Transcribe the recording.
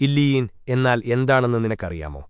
ഇല്ലീൻ എന്നാൽ എന്താണെന്ന് നിനക്കറിയാമോ?